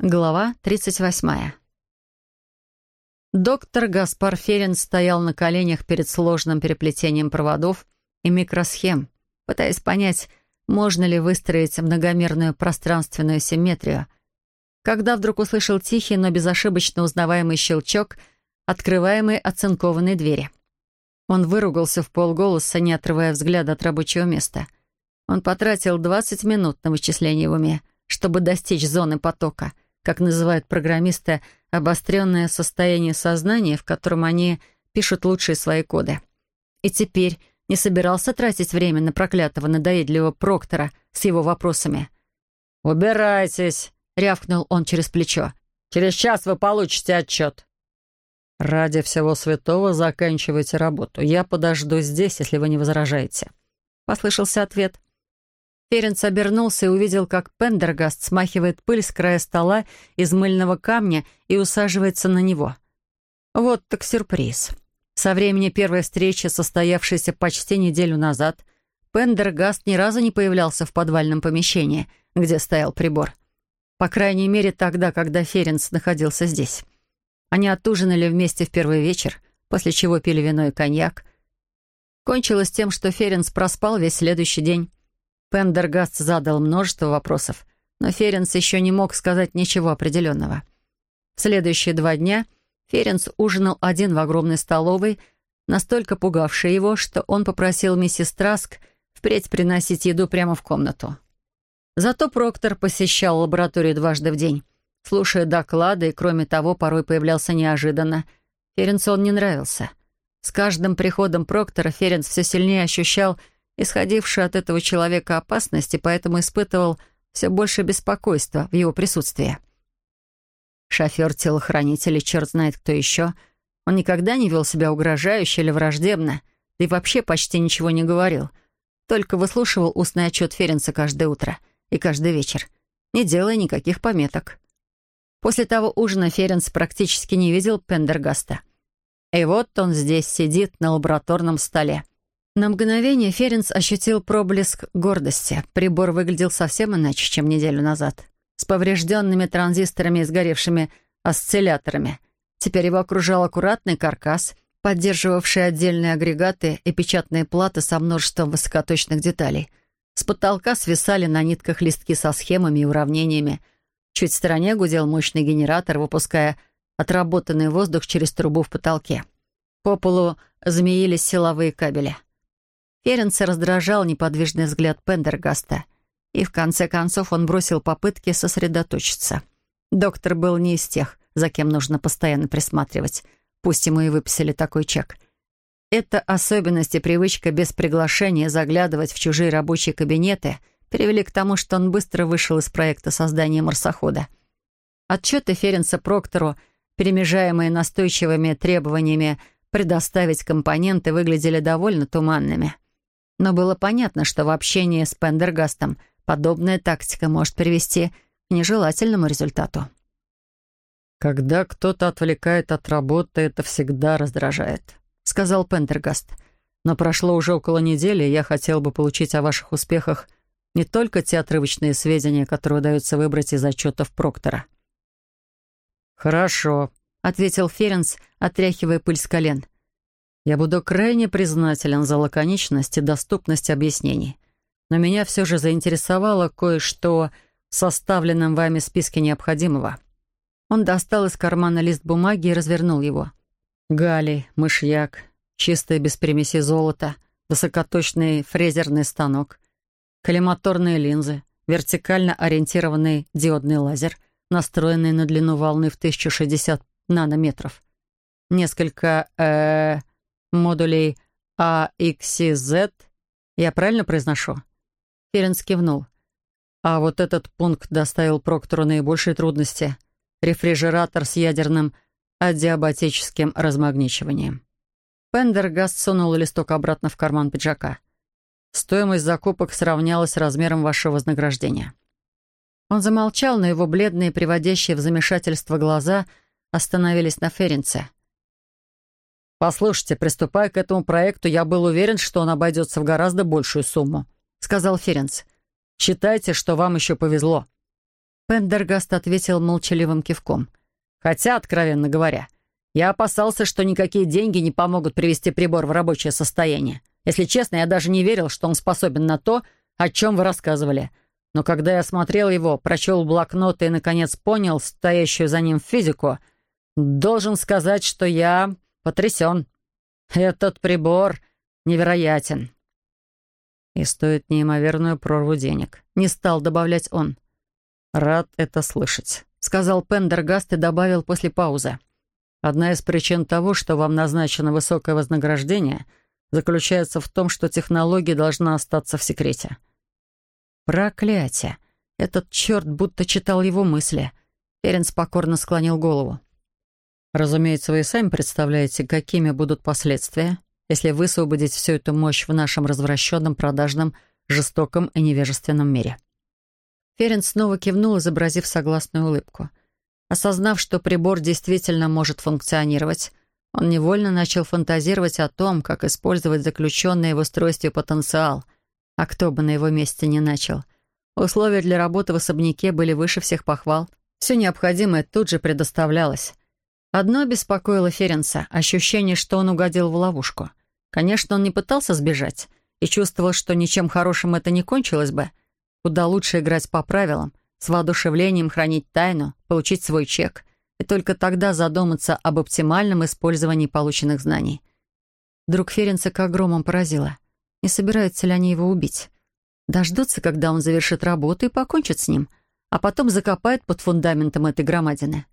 Глава 38. Доктор Гаспар Ферен стоял на коленях перед сложным переплетением проводов и микросхем, пытаясь понять, можно ли выстроить многомерную пространственную симметрию, когда вдруг услышал тихий, но безошибочно узнаваемый щелчок открываемой оцинкованной двери. Он выругался в полголоса, не отрывая взгляда от рабочего места. Он потратил 20 минут на вычисление в уме, чтобы достичь зоны потока — как называют программисты, обостренное состояние сознания, в котором они пишут лучшие свои коды. И теперь не собирался тратить время на проклятого надоедливого Проктора с его вопросами. «Убирайтесь!» — рявкнул он через плечо. «Через час вы получите отчет». «Ради всего святого заканчивайте работу. Я подожду здесь, если вы не возражаете», — послышался ответ. Ференц обернулся и увидел, как Пендергаст смахивает пыль с края стола из мыльного камня и усаживается на него. Вот так сюрприз. Со времени первой встречи, состоявшейся почти неделю назад, Пендергаст ни разу не появлялся в подвальном помещении, где стоял прибор. По крайней мере, тогда, когда Ференц находился здесь. Они отужинали вместе в первый вечер, после чего пили вино и коньяк. Кончилось тем, что Ференц проспал весь следующий день. Пендергаст задал множество вопросов, но Ференс еще не мог сказать ничего определенного. В следующие два дня Ференс ужинал один в огромной столовой, настолько пугавшей его, что он попросил миссис Траск впредь приносить еду прямо в комнату. Зато Проктор посещал лабораторию дважды в день, слушая доклады и, кроме того, порой появлялся неожиданно. Ференсу он не нравился. С каждым приходом Проктора Ференс все сильнее ощущал, исходившую от этого человека опасность, и поэтому испытывал все больше беспокойства в его присутствии. Шофер-телохранитель и черт знает кто еще. Он никогда не вел себя угрожающе или враждебно, да и вообще почти ничего не говорил. Только выслушивал устный отчет Ференца каждое утро и каждый вечер, не делая никаких пометок. После того ужина Ференц практически не видел Пендергаста. И вот он здесь сидит на лабораторном столе. На мгновение Ференс ощутил проблеск гордости. Прибор выглядел совсем иначе, чем неделю назад. С поврежденными транзисторами и сгоревшими осцилляторами. Теперь его окружал аккуратный каркас, поддерживавший отдельные агрегаты и печатные платы со множеством высокоточных деталей. С потолка свисали на нитках листки со схемами и уравнениями. Чуть в стороне гудел мощный генератор, выпуская отработанный воздух через трубу в потолке. По полу змеились силовые кабели. Ференца раздражал неподвижный взгляд Пендергаста, и в конце концов он бросил попытки сосредоточиться. Доктор был не из тех, за кем нужно постоянно присматривать, пусть ему и выписали такой чек. Эта особенность и привычка без приглашения заглядывать в чужие рабочие кабинеты привели к тому, что он быстро вышел из проекта создания марсохода. Отчеты Ференца Проктору, перемежаемые настойчивыми требованиями предоставить компоненты, выглядели довольно туманными — но было понятно, что в общении с Пендергастом подобная тактика может привести к нежелательному результату. «Когда кто-то отвлекает от работы, это всегда раздражает», — сказал Пендергаст. «Но прошло уже около недели, и я хотел бы получить о ваших успехах не только те отрывочные сведения, которые удается выбрать из отчетов Проктора». «Хорошо», — ответил Ференс, отряхивая пыль с колен. Я буду крайне признателен за лаконичность и доступность объяснений. Но меня все же заинтересовало кое-что в составленном вами списке необходимого. Он достал из кармана лист бумаги и развернул его. Галий, мышьяк, чистое без примеси золота, высокоточный фрезерный станок, коллиматорные линзы, вертикально ориентированный диодный лазер, настроенный на длину волны в 1060 нанометров, несколько... Э, модулей А. Я правильно произношу?» Ференс кивнул. «А вот этот пункт доставил Проктору наибольшие трудности. Рефрижератор с ядерным адиабатическим размагничиванием». Пендергаст сунул листок обратно в карман пиджака. «Стоимость закупок сравнялась с размером вашего вознаграждения». Он замолчал, но его бледные, приводящие в замешательство глаза остановились на Ференце. «Послушайте, приступая к этому проекту, я был уверен, что он обойдется в гораздо большую сумму», — сказал Ференц. «Считайте, что вам еще повезло». Пендергаст ответил молчаливым кивком. «Хотя, откровенно говоря, я опасался, что никакие деньги не помогут привести прибор в рабочее состояние. Если честно, я даже не верил, что он способен на то, о чем вы рассказывали. Но когда я смотрел его, прочел блокноты и, наконец, понял стоящую за ним физику, должен сказать, что я потрясен. Этот прибор невероятен. И стоит неимоверную прорву денег. Не стал добавлять он. «Рад это слышать», — сказал Пендергаст и добавил после паузы. «Одна из причин того, что вам назначено высокое вознаграждение, заключается в том, что технология должна остаться в секрете». Проклятие! Этот черт будто читал его мысли. Ференс покорно склонил голову. «Разумеется, вы и сами представляете, какими будут последствия, если высвободить всю эту мощь в нашем развращенном, продажном, жестоком и невежественном мире». Ференс снова кивнул, изобразив согласную улыбку. Осознав, что прибор действительно может функционировать, он невольно начал фантазировать о том, как использовать заключенный в устройстве потенциал — а кто бы на его месте не начал? Условия для работы в особняке были выше всех похвал. Все необходимое тут же предоставлялось. Одно беспокоило Ференса — ощущение, что он угодил в ловушку. Конечно, он не пытался сбежать и чувствовал, что ничем хорошим это не кончилось бы. Куда лучше играть по правилам, с воодушевлением хранить тайну, получить свой чек и только тогда задуматься об оптимальном использовании полученных знаний. Вдруг Ференса как громом поразило. Не собираются ли они его убить? Дождутся, когда он завершит работу и покончит с ним, а потом закопают под фундаментом этой громадины.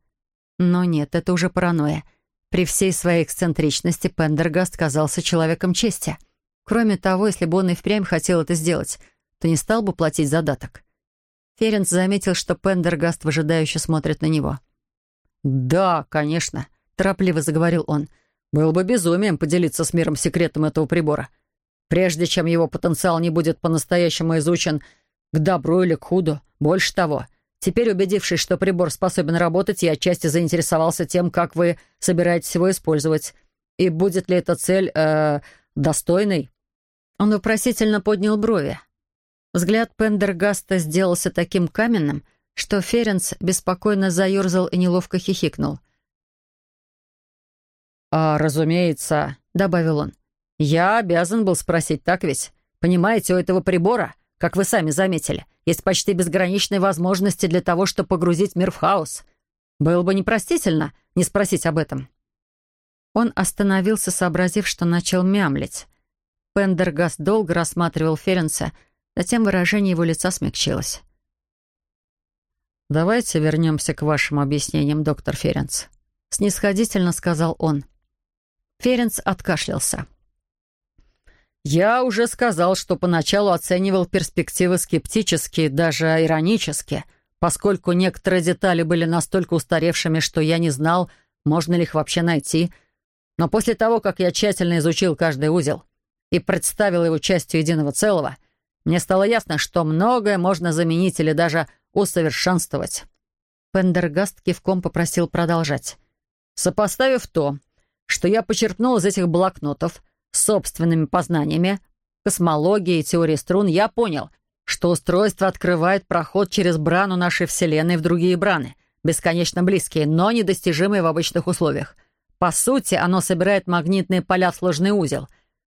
Но нет, это уже паранойя. При всей своей эксцентричности Пендергаст казался человеком чести. Кроме того, если бы он и впрямь хотел это сделать, то не стал бы платить задаток. Ференц заметил, что Пендергаст выжидающе смотрит на него. «Да, конечно», — торопливо заговорил он. «Было бы безумием поделиться с миром секретом этого прибора прежде чем его потенциал не будет по-настоящему изучен к добру или к худу. Больше того, теперь убедившись, что прибор способен работать, я отчасти заинтересовался тем, как вы собираетесь его использовать. И будет ли эта цель э, достойной?» Он вопросительно поднял брови. Взгляд Пендергаста сделался таким каменным, что Ференц беспокойно заерзал и неловко хихикнул. «А, разумеется», — добавил он, «Я обязан был спросить, так ведь? Понимаете, у этого прибора, как вы сами заметили, есть почти безграничные возможности для того, чтобы погрузить мир в хаос. Было бы непростительно не спросить об этом». Он остановился, сообразив, что начал мямлить. Пендергаст долго рассматривал Ференса, затем выражение его лица смягчилось. «Давайте вернемся к вашим объяснениям, доктор Ференц», — снисходительно сказал он. Ференц откашлялся. «Я уже сказал, что поначалу оценивал перспективы скептически, даже иронически, поскольку некоторые детали были настолько устаревшими, что я не знал, можно ли их вообще найти. Но после того, как я тщательно изучил каждый узел и представил его частью единого целого, мне стало ясно, что многое можно заменить или даже усовершенствовать». Пендергаст кивком попросил продолжать. «Сопоставив то, что я почерпнул из этих блокнотов, собственными познаниями, космологии и теории струн, я понял, что устройство открывает проход через брану нашей Вселенной в другие браны, бесконечно близкие, но недостижимые в обычных условиях. По сути, оно собирает магнитные поля в сложный узел.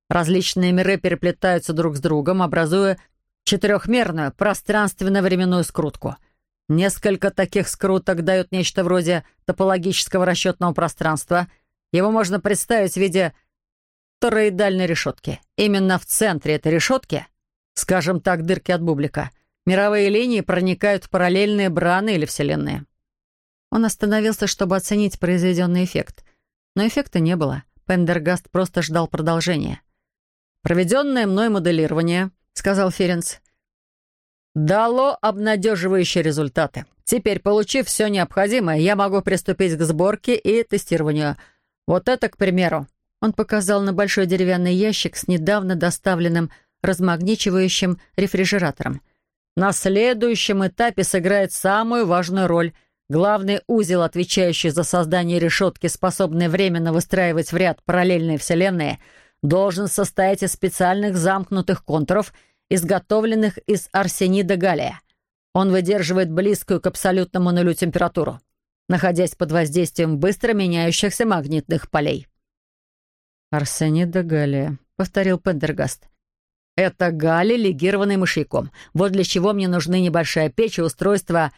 Различные миры переплетаются друг с другом, образуя четырехмерную пространственно-временную скрутку. Несколько таких скруток дают нечто вроде топологического расчетного пространства. Его можно представить в виде тороидальной решетки. Именно в центре этой решетки, скажем так, дырки от бублика, мировые линии проникают в параллельные браны или вселенные. Он остановился, чтобы оценить произведенный эффект. Но эффекта не было. Пендергаст просто ждал продолжения. «Проведенное мной моделирование», — сказал Ференц, дало обнадеживающие результаты. Теперь, получив все необходимое, я могу приступить к сборке и тестированию. Вот это, к примеру, он показал на большой деревянный ящик с недавно доставленным размагничивающим рефрижератором. На следующем этапе сыграет самую важную роль. Главный узел, отвечающий за создание решетки, способный временно выстраивать в ряд параллельные вселенные, должен состоять из специальных замкнутых контуров, изготовленных из арсенида галлия. Он выдерживает близкую к абсолютному нулю температуру, находясь под воздействием быстро меняющихся магнитных полей. «Арсений де Галия», — повторил Пендергаст. «Это галлий, легированный мышьяком. Вот для чего мне нужны небольшая печь и устройство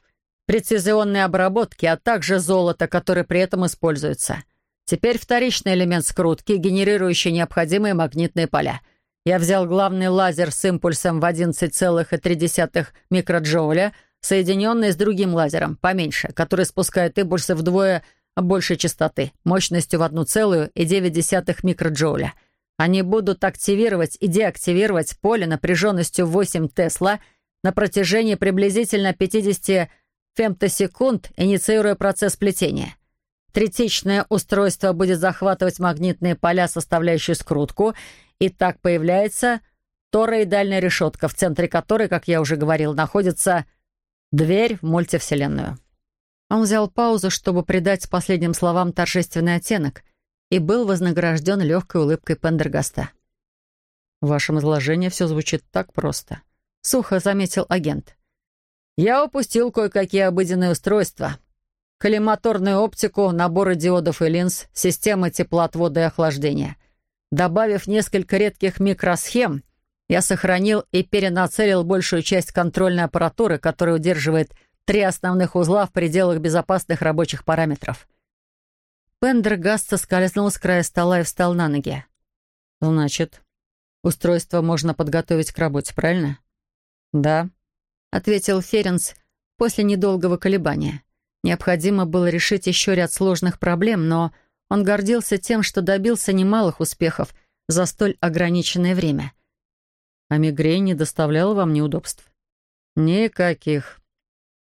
прецизионной обработки, а также золото, которое при этом используется. Теперь вторичный элемент скрутки, генерирующий необходимые магнитные поля. Я взял главный лазер с импульсом в 11,3 микроджоуля, соединенный с другим лазером, поменьше, который спускает импульсы вдвое большей частоты, мощностью в 1,9 микроджоуля. Они будут активировать и деактивировать поле напряженностью 8 Тесла на протяжении приблизительно 50 фемтосекунд, инициируя процесс плетения. Третичное устройство будет захватывать магнитные поля, составляющие скрутку, и так появляется тороидальная решетка, в центре которой, как я уже говорил, находится дверь в мультивселенную. Он взял паузу, чтобы придать последним словам торжественный оттенок, и был вознагражден легкой улыбкой Пендергаста. «В вашем изложении все звучит так просто», — сухо заметил агент. «Я упустил кое-какие обыденные устройства. Коллиматорную оптику, наборы диодов и линз, системы теплоотвода и охлаждения. Добавив несколько редких микросхем, я сохранил и перенацелил большую часть контрольной аппаратуры, которая удерживает три основных узла в пределах безопасных рабочих параметров. Пендергаст соскользнул с края стола и встал на ноги. «Значит, устройство можно подготовить к работе, правильно?» «Да», — ответил Ференс после недолгого колебания. Необходимо было решить еще ряд сложных проблем, но он гордился тем, что добился немалых успехов за столь ограниченное время. «А мигрень не доставляла вам неудобств?» «Никаких»,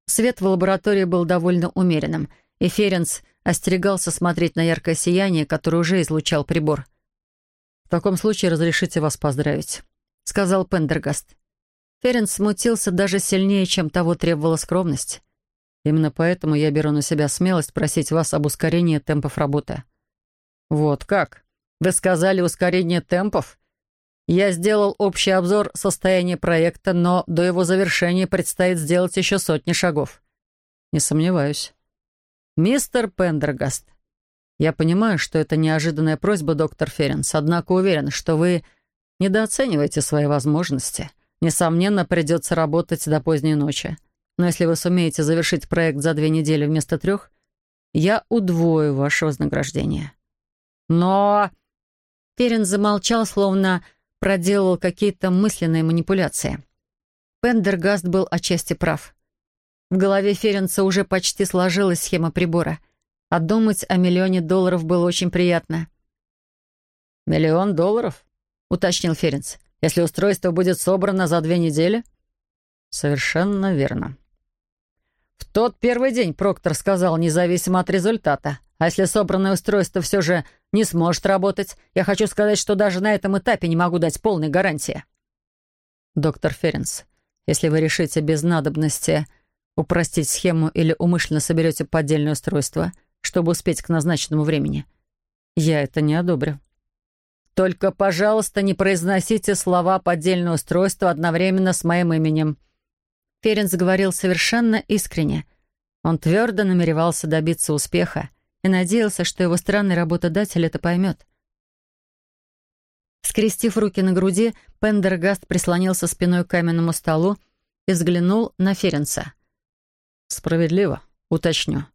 Свет в лаборатории был довольно умеренным, и Ференс остерегался смотреть на яркое сияние, которое уже излучал прибор. «В таком случае разрешите вас поздравить», — сказал Пендергаст. Ференс смутился даже сильнее, чем того требовала скромность. «Именно поэтому я беру на себя смелость просить вас об ускорении темпов работы». «Вот как? Вы сказали ускорение темпов?» Я сделал общий обзор состояния проекта, но до его завершения предстоит сделать еще сотни шагов. Не сомневаюсь. Мистер Пендергаст, я понимаю, что это неожиданная просьба, доктор Ференс, однако уверен, что вы недооцениваете свои возможности. Несомненно, придется работать до поздней ночи. Но если вы сумеете завершить проект за две недели вместо трех, я удвою ваше вознаграждение. Но... Ференс замолчал, словно проделал какие-то мысленные манипуляции. Пендергаст был отчасти прав. В голове Ференца уже почти сложилась схема прибора, а думать о миллионе долларов было очень приятно. «Миллион долларов?» — уточнил Ференц. «Если устройство будет собрано за две недели?» «Совершенно верно». В тот первый день Проктор сказал, независимо от результата. А если собранное устройство все же не сможет работать, я хочу сказать, что даже на этом этапе не могу дать полной гарантии. Доктор Ференс, если вы решите без надобности упростить схему или умышленно соберете поддельное устройство, чтобы успеть к назначенному времени, я это не одобрю. Только, пожалуйста, не произносите слова «поддельное устройство» одновременно с моим именем. Ференс говорил совершенно искренне. Он твердо намеревался добиться успеха, и надеялся, что его странный работодатель это поймет. Скрестив руки на груди, Пендергаст прислонился спиной к каменному столу и взглянул на Ференса. «Справедливо, уточню.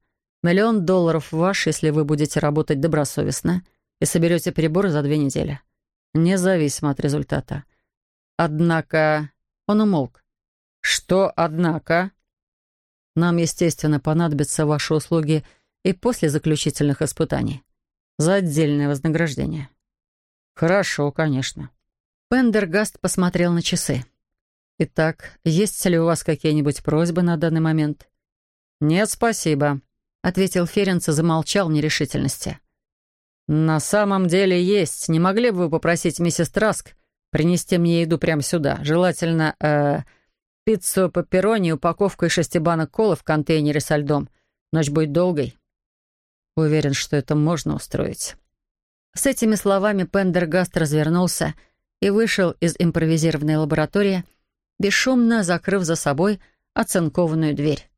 Миллион долларов ваш, если вы будете работать добросовестно и соберете приборы за две недели. Независимо от результата. Однако...» Он умолк. «Что «однако»?» «Нам, естественно, понадобятся ваши услуги и после заключительных испытаний. За отдельное вознаграждение. Хорошо, конечно. Пендергаст посмотрел на часы. «Итак, есть ли у вас какие-нибудь просьбы на данный момент?» «Нет, спасибо», — ответил Ференц и замолчал в нерешительности. «На самом деле есть. Не могли бы вы попросить миссис Траск принести мне еду прямо сюда? Желательно, э, пиццу пепперони, упаковку и шести банок колы в контейнере со льдом. Ночь будет долгой». Уверен, что это можно устроить». С этими словами Пендергаст развернулся и вышел из импровизированной лаборатории, бесшумно закрыв за собой оцинкованную дверь.